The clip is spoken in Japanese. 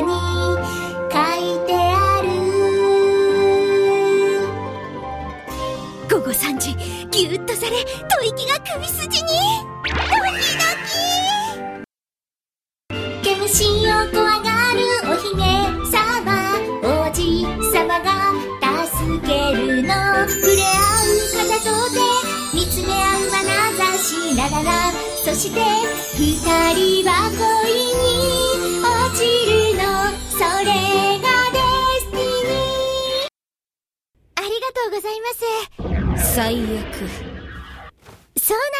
午後３時ギュッとされ吐息が首筋に。ドキドキ。毛虫を怖がるお姫様。王子様が助けるの。触れ合う片と手見つめ合う眼差し。ながらそして二人は恋に。とうございます。最悪。そうなん